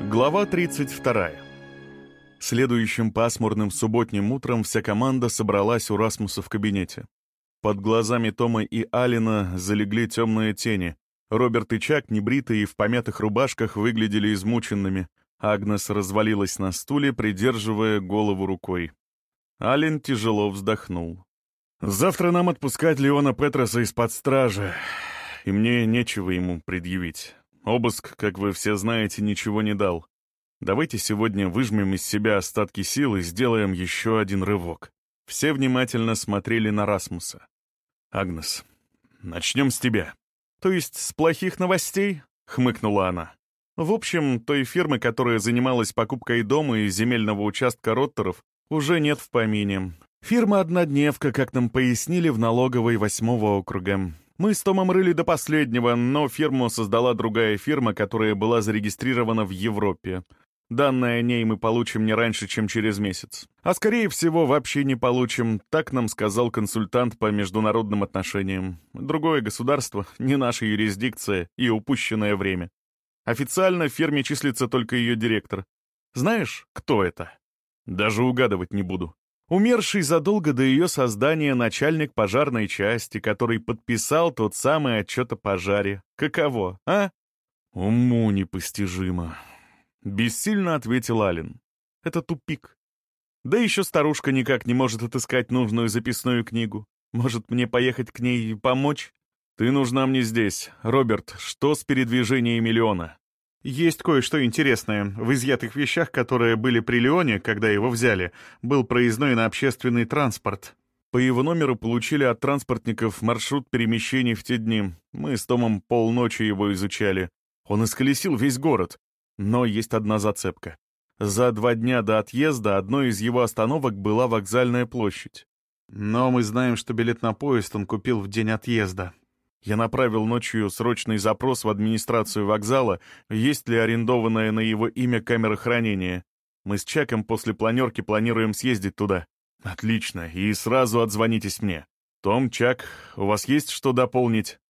Глава 32. Следующим пасмурным субботним утром вся команда собралась у Расмуса в кабинете. Под глазами Тома и Алина залегли темные тени. Роберт и Чак, небритые и в помятых рубашках, выглядели измученными. Агнес развалилась на стуле, придерживая голову рукой. Ален тяжело вздохнул. «Завтра нам отпускать Леона Петроса из-под стражи, и мне нечего ему предъявить. Обыск, как вы все знаете, ничего не дал. Давайте сегодня выжмем из себя остатки сил и сделаем еще один рывок». Все внимательно смотрели на Расмуса. «Агнес, начнем с тебя». «То есть с плохих новостей?» — хмыкнула она. В общем, той фирмы, которая занималась покупкой дома и земельного участка Роттеров, уже нет в помине. Фирма «Однодневка», как нам пояснили, в налоговой восьмого округа. Мы с Томом рыли до последнего, но фирму создала другая фирма, которая была зарегистрирована в Европе. Данные о ней мы получим не раньше, чем через месяц. А скорее всего, вообще не получим, так нам сказал консультант по международным отношениям. Другое государство, не наша юрисдикция и упущенное время. Официально в фирме числится только ее директор. Знаешь, кто это? Даже угадывать не буду. Умерший задолго до ее создания начальник пожарной части, который подписал тот самый отчет о пожаре. Каково, а? Уму непостижимо. Бессильно ответил Ален. Это тупик. Да еще старушка никак не может отыскать нужную записную книгу. Может, мне поехать к ней и помочь? «Ты нужна мне здесь. Роберт, что с передвижением Леона?» «Есть кое-что интересное. В изъятых вещах, которые были при Леоне, когда его взяли, был проездной на общественный транспорт». По его номеру получили от транспортников маршрут перемещений в те дни. Мы с Томом полночи его изучали. Он исколесил весь город. Но есть одна зацепка. За два дня до отъезда одной из его остановок была вокзальная площадь. Но мы знаем, что билет на поезд он купил в день отъезда. Я направил ночью срочный запрос в администрацию вокзала, есть ли арендованная на его имя камера хранения. Мы с Чаком после планерки планируем съездить туда. Отлично, и сразу отзвонитесь мне. Том, Чак, у вас есть что дополнить?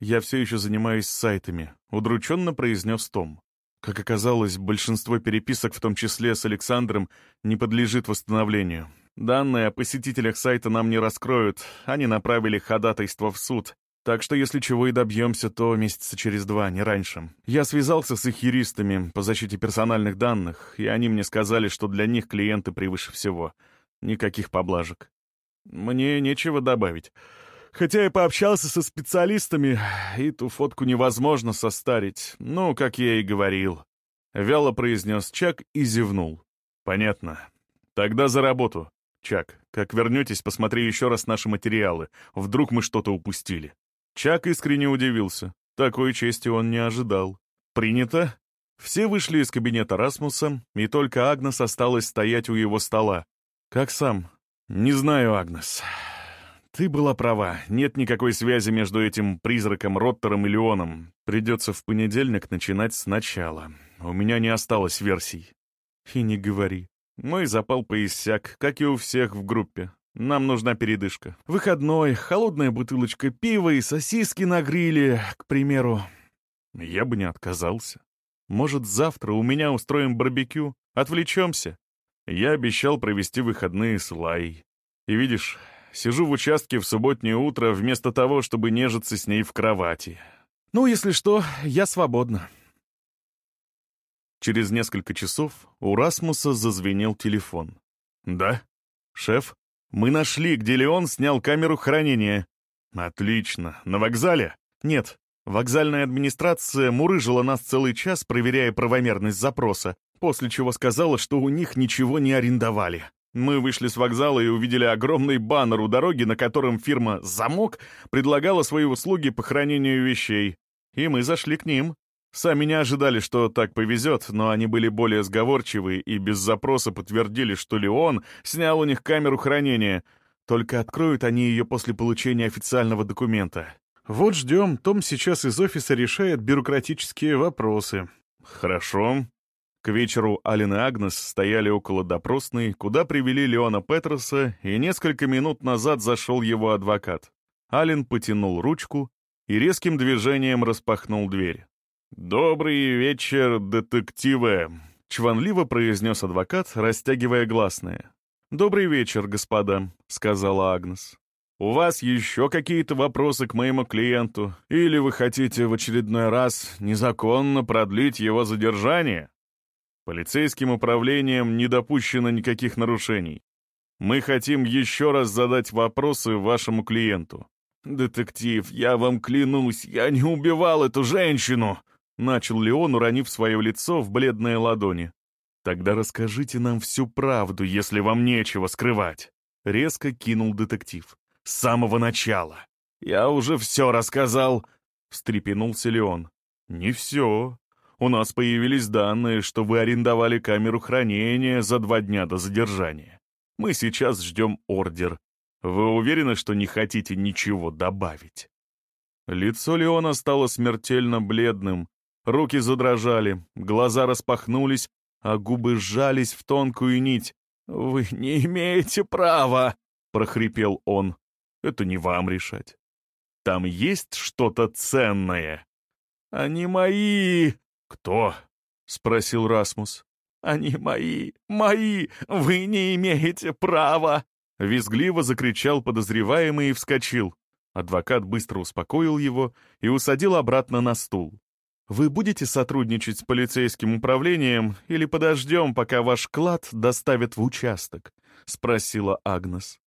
Я все еще занимаюсь сайтами, удрученно произнес Том. Как оказалось, большинство переписок, в том числе с Александром, не подлежит восстановлению. Данные о посетителях сайта нам не раскроют, они направили ходатайство в суд, так что если чего и добьемся, то месяца через два, не раньше. Я связался с их юристами по защите персональных данных, и они мне сказали, что для них клиенты превыше всего. Никаких поблажек. Мне нечего добавить. Хотя я пообщался со специалистами, и ту фотку невозможно состарить. Ну, как я и говорил. Вяло произнес Чак и зевнул. Понятно. Тогда за работу. Чак, как вернетесь, посмотри еще раз наши материалы. Вдруг мы что-то упустили. Чак искренне удивился. Такой чести он не ожидал. «Принято?» Все вышли из кабинета Расмуса, и только Агнес осталась стоять у его стола. «Как сам?» «Не знаю, Агнес. Ты была права. Нет никакой связи между этим призраком Роттером и Леоном. Придется в понедельник начинать сначала. У меня не осталось версий». «И не говори. Мой запал поиссяк, как и у всех в группе. Нам нужна передышка. Выходной, холодная бутылочка пива и сосиски на гриле, к примеру. Я бы не отказался. Может, завтра у меня устроим барбекю? Отвлечемся? Я обещал провести выходные с Лай. И видишь, сижу в участке в субботнее утро вместо того, чтобы нежиться с ней в кровати. Ну, если что, я свободна. Через несколько часов у Расмуса зазвенел телефон. «Да? Шеф?» Мы нашли, где Леон снял камеру хранения. Отлично. На вокзале? Нет. Вокзальная администрация мурыжила нас целый час, проверяя правомерность запроса, после чего сказала, что у них ничего не арендовали. Мы вышли с вокзала и увидели огромный баннер у дороги, на котором фирма «Замок» предлагала свои услуги по хранению вещей. И мы зашли к ним. Сами не ожидали, что так повезет, но они были более сговорчивы и без запроса подтвердили, что Леон снял у них камеру хранения. Только откроют они ее после получения официального документа. Вот ждем, Том сейчас из офиса решает бюрократические вопросы. Хорошо. К вечеру Ален и Агнес стояли около допросной, куда привели Леона Петроса, и несколько минут назад зашел его адвокат. Ален потянул ручку и резким движением распахнул дверь. «Добрый вечер, детективы!» — чванливо произнес адвокат, растягивая гласные. «Добрый вечер, господа», — сказала Агнес. «У вас еще какие-то вопросы к моему клиенту? Или вы хотите в очередной раз незаконно продлить его задержание?» Полицейским управлением не допущено никаких нарушений. Мы хотим еще раз задать вопросы вашему клиенту. «Детектив, я вам клянусь, я не убивал эту женщину!» Начал Леон, уронив свое лицо в бледные ладони. «Тогда расскажите нам всю правду, если вам нечего скрывать!» Резко кинул детектив. «С самого начала!» «Я уже все рассказал!» Встрепенулся Леон. «Не все. У нас появились данные, что вы арендовали камеру хранения за два дня до задержания. Мы сейчас ждем ордер. Вы уверены, что не хотите ничего добавить?» Лицо Леона стало смертельно бледным, руки задрожали, глаза распахнулись, а губы сжались в тонкую нить. «Вы не имеете права!» — прохрипел он. «Это не вам решать. Там есть что-то ценное?» «Они мои!» «Кто?» — спросил Расмус. «Они мои! Мои! Вы не имеете права!» Визгливо закричал подозреваемый и вскочил. Адвокат быстро успокоил его и усадил обратно на стул. «Вы будете сотрудничать с полицейским управлением или подождем, пока ваш клад доставят в участок?» — спросила Агнес.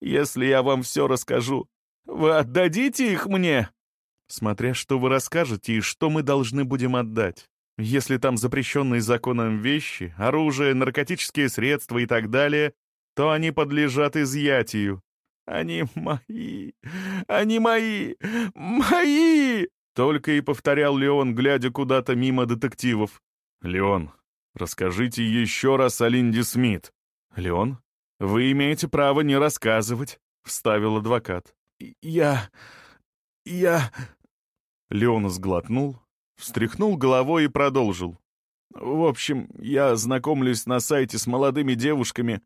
«Если я вам все расскажу, вы отдадите их мне?» «Смотря что вы расскажете и что мы должны будем отдать. Если там запрещенные законом вещи, оружие, наркотические средства и так далее, то они подлежат изъятию. Они мои, они мои, мои!» Только и повторял Леон, глядя куда-то мимо детективов. «Леон, расскажите еще раз о Линде Смит». «Леон, вы имеете право не рассказывать», — вставил адвокат. «Я... я...» Леон сглотнул, встряхнул головой и продолжил. «В общем, я знакомлюсь на сайте с молодыми девушками,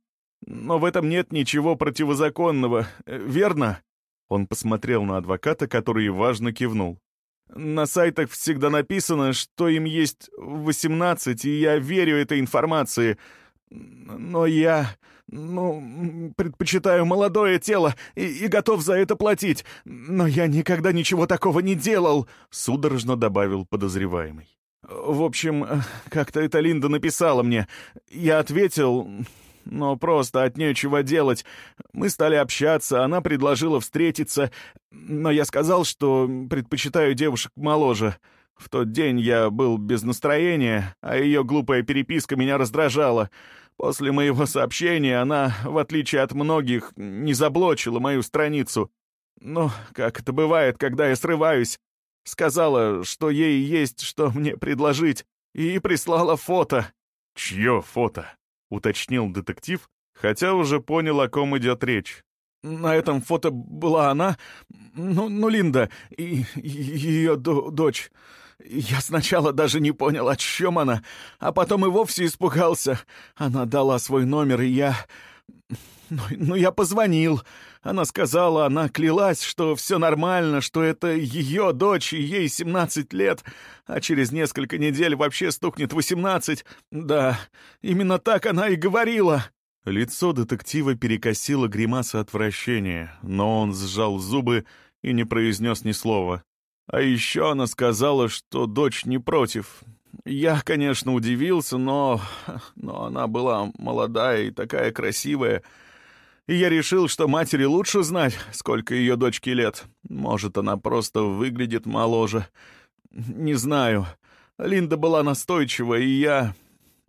но в этом нет ничего противозаконного, верно?» Он посмотрел на адвоката, который важно кивнул. «На сайтах всегда написано, что им есть 18, и я верю этой информации. Но я, ну, предпочитаю молодое тело и, и готов за это платить. Но я никогда ничего такого не делал», — судорожно добавил подозреваемый. «В общем, как-то это Линда написала мне. Я ответил, но просто от нечего делать. Мы стали общаться, она предложила встретиться, но я сказал, что предпочитаю девушек моложе. В тот день я был без настроения, а ее глупая переписка меня раздражала. После моего сообщения она, в отличие от многих, не заблочила мою страницу. Ну, как это бывает, когда я срываюсь. Сказала, что ей есть что мне предложить, и прислала фото. «Чье фото?» — уточнил детектив, хотя уже понял, о ком идет речь. «На этом фото была она, ну, ну Линда, и, и ее дочь. Я сначала даже не понял, о чем она, а потом и вовсе испугался. Она дала свой номер, и я... Ну, ну, я позвонил. Она сказала, она клялась, что все нормально, что это ее дочь, и ей 17 лет, а через несколько недель вообще стукнет 18. Да, именно так она и говорила. Лицо детектива перекосило гримаса отвращения, но он сжал зубы и не произнес ни слова. А еще она сказала, что дочь не против. Я, конечно, удивился, но... но она была молодая и такая красивая — и я решил, что матери лучше знать, сколько ее дочке лет. Может, она просто выглядит моложе. Не знаю. Линда была настойчива, и я...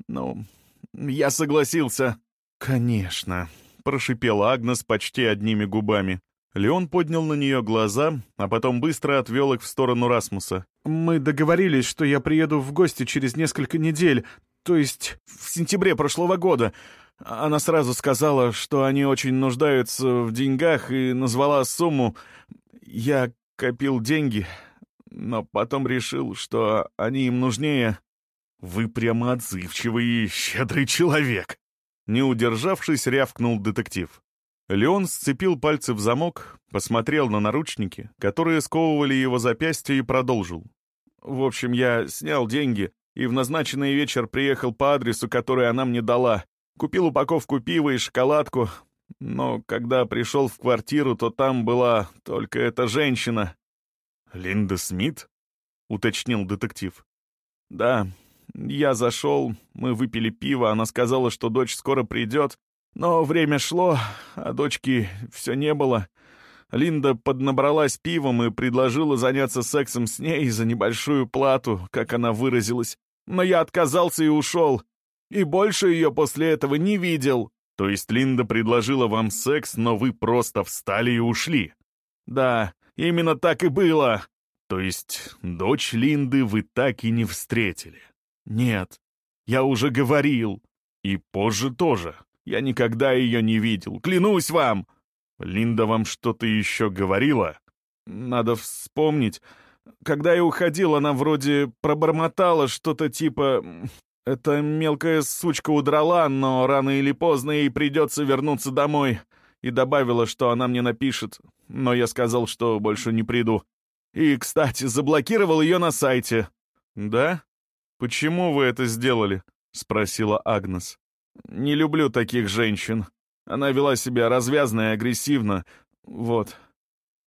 Ну, я согласился. «Конечно», — прошипела Агнес почти одними губами. Леон поднял на нее глаза, а потом быстро отвел их в сторону Расмуса. «Мы договорились, что я приеду в гости через несколько недель, то есть в сентябре прошлого года. Она сразу сказала, что они очень нуждаются в деньгах и назвала сумму. Я копил деньги, но потом решил, что они им нужнее. Вы прямо отзывчивый и щедрый человек. Не удержавшись, рявкнул детектив. Леон сцепил пальцы в замок, посмотрел на наручники, которые сковывали его запястье и продолжил. В общем, я снял деньги и в назначенный вечер приехал по адресу, который она мне дала. Купил упаковку пива и шоколадку, но когда пришел в квартиру, то там была только эта женщина. «Линда Смит?» — уточнил детектив. «Да, я зашел, мы выпили пиво, она сказала, что дочь скоро придет, но время шло, а дочки все не было. Линда поднабралась пивом и предложила заняться сексом с ней за небольшую плату, как она выразилась. Но я отказался и ушел. И больше ее после этого не видел. То есть Линда предложила вам секс, но вы просто встали и ушли? Да, именно так и было. То есть дочь Линды вы так и не встретили? Нет, я уже говорил. И позже тоже. Я никогда ее не видел, клянусь вам. Линда вам что-то еще говорила? Надо вспомнить. Когда я уходил, она вроде пробормотала что-то типа... Эта мелкая сучка удрала, но рано или поздно ей придется вернуться домой. И добавила, что она мне напишет. Но я сказал, что больше не приду. И, кстати, заблокировал ее на сайте. «Да? Почему вы это сделали?» — спросила Агнес. «Не люблю таких женщин. Она вела себя развязно и агрессивно. Вот.